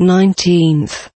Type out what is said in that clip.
Nineteenth.